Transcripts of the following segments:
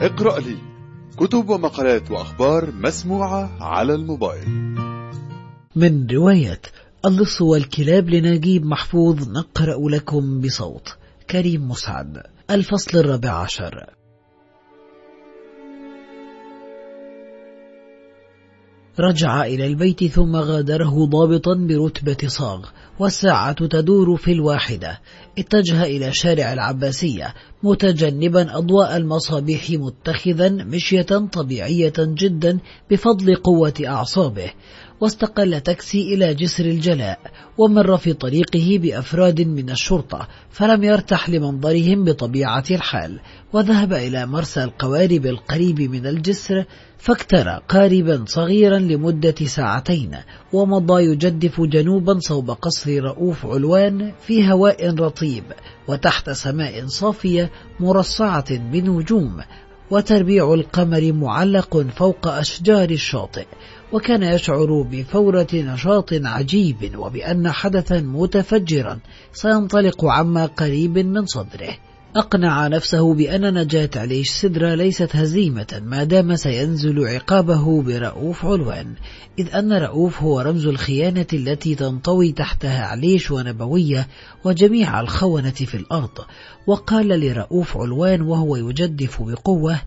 اقرأ لي كتب ومقالات وأخبار مسموعة على الموبايل. من رواية اللص والكلاب لنجيب محفوظ نقرأ لكم بصوت كريم مسعد الفصل الرابع عشر. رجع إلى البيت ثم غادره ضابطا برتبة صاغ والساعة تدور في الواحدة. اتجه إلى شارع العباسية متجنبا أضواء المصابيح متخذا مشية طبيعية جدا بفضل قوة أعصابه. واستقل تاكسي إلى جسر الجلاء ومر في طريقه بأفراد من الشرطة فلم يرتح لمنظرهم بطبيعة الحال وذهب إلى مرسى القوارب القريب من الجسر فاكترى قاربا صغيرا لمدة ساعتين ومضى يجدف جنوبا صوب قصر رؤوف علوان في هواء رطيب وتحت سماء صافية مرصعة بنجوم وتربيع القمر معلق فوق أشجار الشاطئ. وكان يشعر بفورة نشاط عجيب وبأن حدثا متفجرا سينطلق عما قريب من صدره. أقنع نفسه بأن نجاة عليش سدرة ليست هزيمة ما دام سينزل عقابه برؤوف علوان إذ أن رؤوف هو رمز الخيانة التي تنطوي تحتها عليش ونبوية وجميع الخونة في الأرض. وقال لرؤوف علوان وهو يجدف بقوة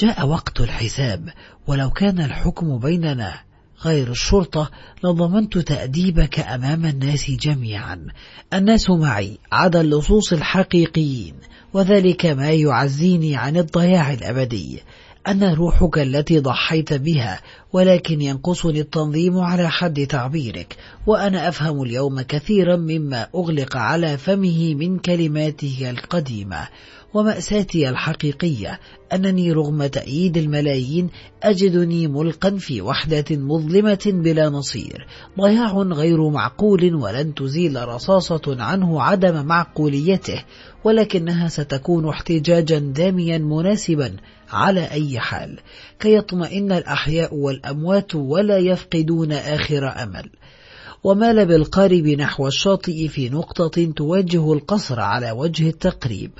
جاء وقت الحساب ولو كان الحكم بيننا غير الشرطة لضمنت تأديبك أمام الناس جميعا. الناس معي عدا اللصوص الحقيقيين وذلك ما يعزيني عن الضياع الأبدي. أنا روحك التي ضحيت بها ولكن ينقصني التنظيم على حد تعبيرك وأنا أفهم اليوم كثيرا مما أغلق على فمه من كلماته القديمة. ومأساتي الحقيقية أنني رغم تأييد الملايين أجدني ملقا في وحدة مظلمة بلا نصير. ضياع غير معقول ولن تزيل رصاصة عنه عدم معقوليته. ولكنها ستكون احتجاجا داميا مناسبا على أي حال كي يطمئن الأحياء والأموات ولا يفقدون آخر أمل. ومال بالقارب نحو الشاطئ في نقطة توجه القصر على وجه التقريب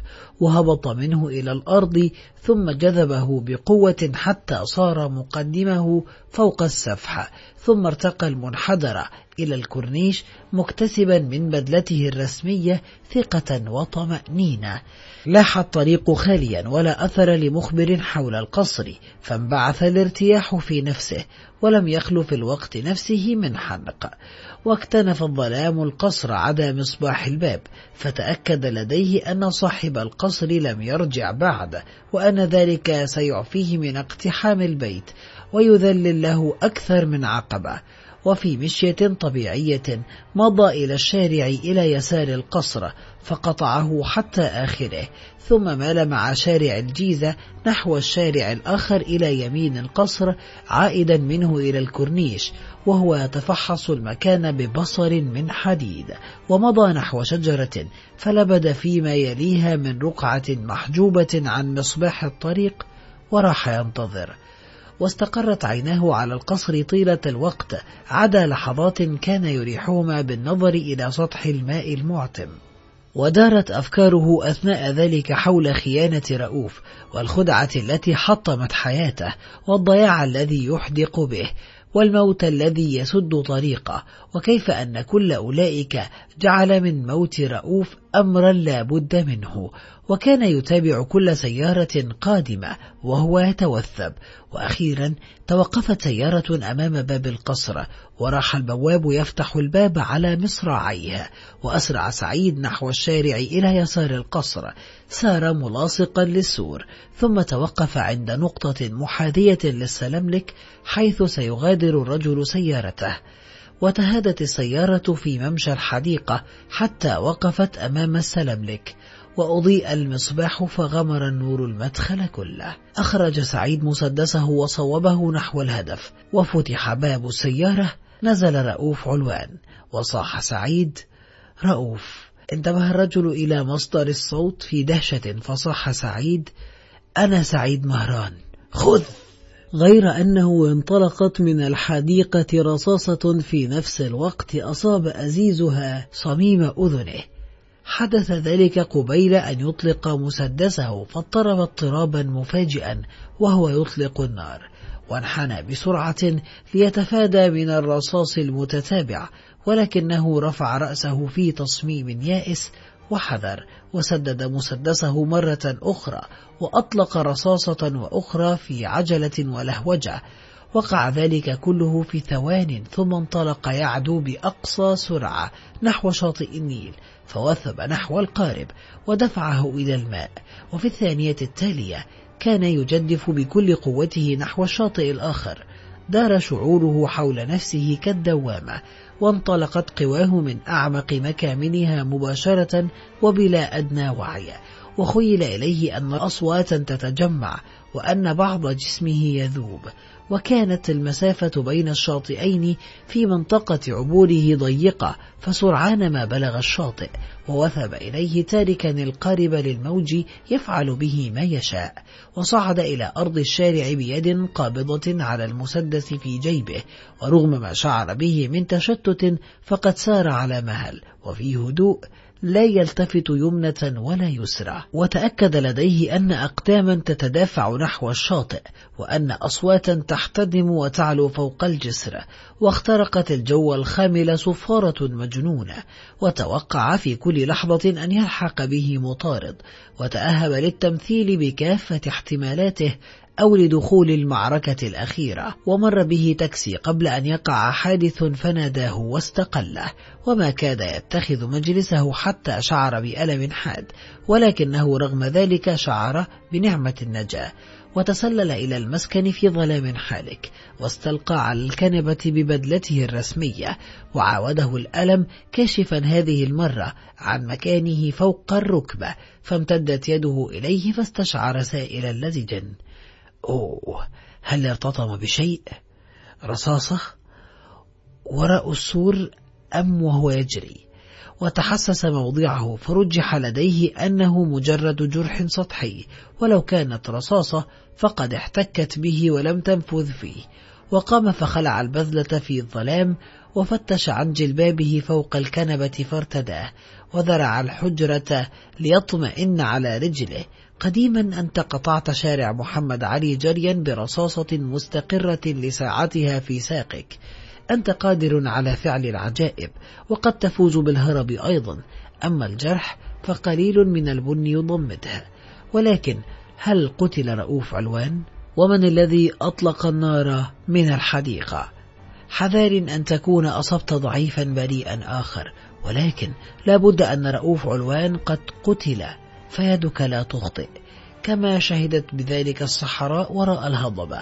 وهبط منه إلى الأرض ثم جذبه بقوة حتى صار مقدمه فوق السفح ثم ارتقى المنحدر إلى الكورنيش مكتسبا من بدلته الرسمية ثقة وطمأنينة. لاح الطريق خاليا ولا أثر لمخبر حول القصر فانبعث الارتياح في نفسه ولم يخل في الوقت نفسه من حنق. واكتنف الظلام القصر عدا مصباح الباب فتأكد لديه أن صاحب القصر لم يرجع بعد وأن ذلك سيعفيه من اقتحام البيت ويذلل له أكثر من عقبة. وفي مشية طبيعية مضى إلى الشارع إلى يسار القصر فقطعه حتى آخره ثم مال مع شارع الجيزة نحو الشارع الآخر إلى يمين القصر عائدا منه إلى الكورنيش وهو يتفحص المكان ببصر من حديد ومضى نحو شجرة فلبد فيما يليها من رقعة محجوبة عن مصباح الطريق وراح ينتظر. واستقرت عيناه على القصر طيلة الوقت عدا لحظات كان يريحهما بالنظر إلى سطح الماء المعتم. ودارت أفكاره أثناء ذلك حول خيانة رؤوف والخدعة التي حطمت حياته والضياع الذي يحدق به والموت الذي يسد طريقه وكيف أن كل أولئك جعل من موت رؤوف أمرا لا بد منه وكان يتابع كل سيارة قادمة وهو يتوثب. وأخيرا توقفت سيارة أمام باب القصر وراح البواب يفتح الباب على مصراعيه وأسرع سعيد نحو الشارع إلى يسار القصر. سار ملاصقا للسور ثم توقف عند نقطة محاذية للسلملك حيث سيغادر الرجل سيارته. وتهادت السيارة في ممشى الحديقة حتى وقفت أمام السلملك وأضيء المصباح فغمر النور المدخل كله. أخرج سعيد مسدسه وصوبه نحو الهدف وفتح باب السيارة نزل رؤوف علوان وصاح سعيد رؤوف انتبه الرجل إلى مصدر الصوت في دهشة. فصاح سعيد أنا سعيد مهران خذ. غير أنه انطلقت من الحديقة رصاصة في نفس الوقت أصاب أزيزها صميم أذنه. حدث ذلك قبيل أن يطلق مسدسه فاضطرب اضطرابا مفاجئا وهو يطلق النار. وانحنى بسرعة ليتفادى من الرصاص المتتابع ولكنه رفع رأسه في تصميم يائس وحذر وسدد مسدسه مرة أخرى وأطلق رصاصة وأخرى في عجلة ولهوجة. وقع ذلك كله في ثوان ثم انطلق يعدو بأقصى سرعة نحو شاطئ النيل فوثب نحو القارب ودفعه إلى الماء. وفي الثانية التالية كان يجدف بكل قوته نحو الشاطئ الآخر. دار شعوره حول نفسه كالدوامة وانطلقت قواه من أعمق مكامنها مباشرة وبلا أدنى وعي. وخيل إليه أن أصواتا تتجمع وأن بعض جسمه يذوب. وكانت المسافة بين الشاطئين في منطقة عبوره ضيقة فسرعان ما بلغ الشاطئ ووثب إليه تاركا القارب للموج يفعل به ما يشاء وصعد إلى أرض الشارع بيد قابضة على المسدس في جيبه ورغم ما شعر به من تشتت فقد سار على مهل وفي هدوء لا يلتفت يمنة ولا يسرى. وتأكد لديه أن أقداما تتدافع نحو الشاطئ وأن أصواتا تحتدم وتعلو فوق الجسر. واخترقت الجو الخامل صفارة مجنونة. وتوقع في كل لحظة أن يلحق به مطارد. وتأهب للتمثيل بكافة احتمالاته أو لدخول المعركة الأخيرة ومر به تاكسي قبل أن يقع حادث فناداه واستقله وما كاد يتخذ مجلسه حتى شعر بألم حاد ولكنه رغم ذلك شعر بنعمة النجاة وتسلل إلى المسكن في ظلام حالك واستلقى على الكنبة ببدلته الرسمية وعاوده الألم كاشفا هذه المرة عن مكانه فوق الركبة فامتدت يده إليه فاستشعر سائلا لزجا أوه هل ارتطم بشيء؟ رصاصة وراء السور أم وهو يجري؟ وتحسس موضعه فرجح لديه أنه مجرد جرح سطحي. ولو كانت رصاصة فقد احتكت به ولم تنفذ فيه. وقام فخلع البذلة في الظلام وفتش عن جلبابه فوق الكنبة فارتداه وذرع الحجرة ليطمئن على رجله. قديما أنت قطعت شارع محمد علي جريا برصاصة مستقرة لساعتها في ساقك. أنت قادر على فعل العجائب وقد تفوز بالهرب أيضا. أما الجرح فقليل من البن يضمدها ولكن هل قتل رؤوف علوان؟ ومن الذي أطلق النار من الحديقة؟ حذار أن تكون أصبت ضعيفا بريئا آخر. ولكن لا بد أن رؤوف علوان قد قتل. فيدك لا تخطئ. كما شهدت بذلك الصحراء وراء الهضبة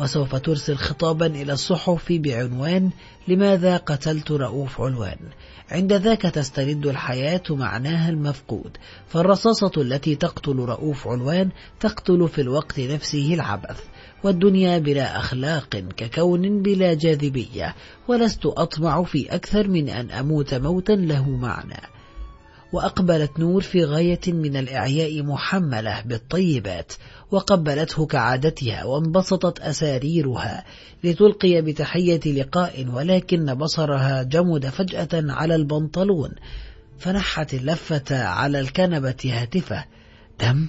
وسوف ترسل خطابا إلى الصحف بعنوان لماذا قتلت رؤوف علوان عند ذاك تسترد الحياة معناها المفقود فالرصاصة التي تقتل رؤوف علوان تقتل في الوقت نفسه العبث والدنيا بلا أخلاق ككون بلا جاذبية ولست أطمع في أكثر من أن أموت موتا له معنى. وأقبلت نور في غاية من الإعياء محملة بالطيبات وقبلته كعادتها وانبسطت أساريرها لتلقي بتحية لقاء ولكن بصرها جمد فجأة على البنطلون فنحت اللفة على الكنبة هاتفة دم!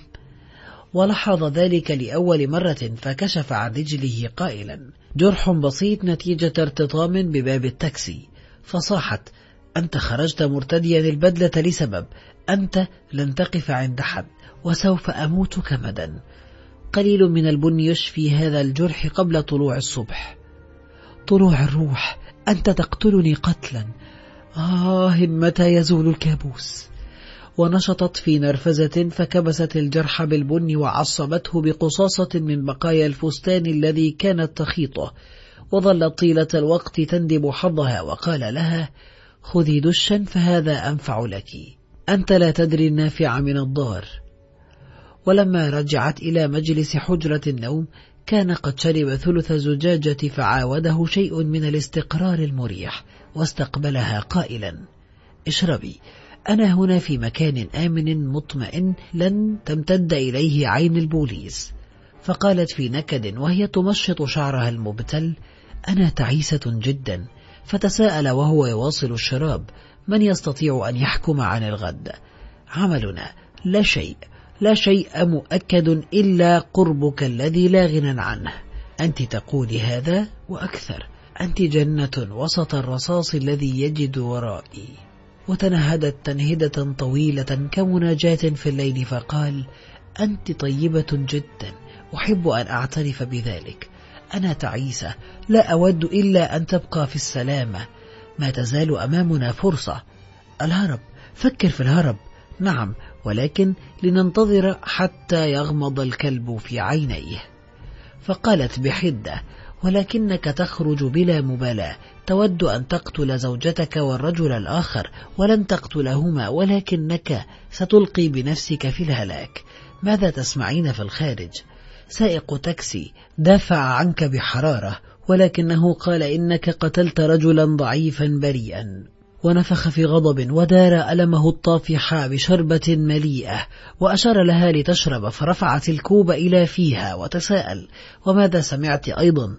ولاحظ ذلك لأول مرة فكشف عن رجله قائلا جرح بسيط نتيجة ارتطام بباب التاكسي فصاحت أنت خرجت مرتديا البدلة لسبب أنت لن تقف عند حد وسوف أموت كمدا. قليل من البن يشفي هذا الجرح قبل طلوع الصبح. طلوع الروح أنت تقتلني قتلا. آه متى يزول الكابوس. ونشطت في نرفزة فكبست الجرح بالبن وعصبته بقصاصة من بقايا الفستان الذي كانت تخيطه. وظلت طيلة الوقت تندب حظها وقال لها خذي دشا فهذا أنفع لك. أنت لا تدري النافع من الضار. ولما رجعت إلى مجلس حجرة النوم كان قد شرب ثلث زجاجة فعاوده شيء من الاستقرار المريح واستقبلها قائلا. اشربي أنا هنا في مكان آمن مطمئن لن تمتد إليه عين البوليس. فقالت في نكد وهي تمشط شعرها المبتل أنا تعيسة جدا. فتساءل وهو يواصل الشراب من يستطيع أن يحكم عن الغد؟ عملنا لا شيء لا شيء مؤكد إلا قربك الذي لا غنى عنه. أنت تقولي هذا وأكثر. أنت جنة وسط الرصاص الذي يجد ورائي. وتنهدت تنهدة طويلة كمناجاة في الليل فقال أنت طيبة جدا أحب أن أعترف بذلك. أنا تعيسة لا أود إلا أن تبقى في السلامة. ما تزال أمامنا فرصة. الهرب فكر في الهرب. نعم ولكن لننتظر حتى يغمض الكلب في عينيه. فقالت بحدة ولكنك تخرج بلا مبالاة. تود أن تقتل زوجتك والرجل الآخر ولن تقتلهما ولكنك ستلقي بنفسك في الهلاك. ماذا تسمعين في الخارج؟ سائق تاكسي دافع عنك بحرارة ولكنه قال إنك قتلت رجلا ضعيفا بريئا. ونفخ في غضب ودار ألمه الطافح بشربة مليئة وأشار لها لتشرب فرفعت الكوب إلى فيها وتساءل وماذا سمعت أيضا؟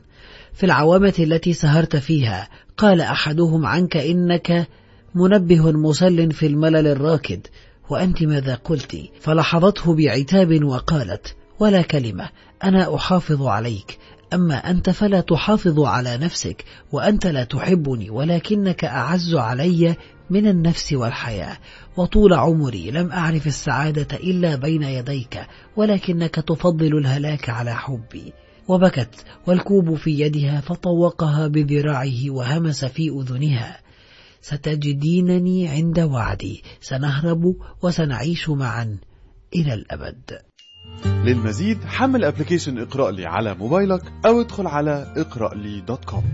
في العوامة التي سهرت فيها. قال أحدهم عنك إنك منبه مسل في الملل الراكد. وأنت ماذا قلت؟ فلحظته بعتاب وقالت ولا كلمة. أنا أحافظ عليك. أما أنت فلا تحافظ على نفسك وأنت لا تحبني ولكنك أعز علي من النفس والحياة. وطول عمري لم أعرف السعادة إلا بين يديك ولكنك تفضل الهلاك على حبي. وبكت والكوب في يدها فطوقها بذراعه وهمس في أذنها. ستجدينني عند وعدي. سنهرب وسنعيش معا إلى الأبد. للمزيد حمل application إقرأ لي على موبايلك أو ادخل على إقرأ لي dot com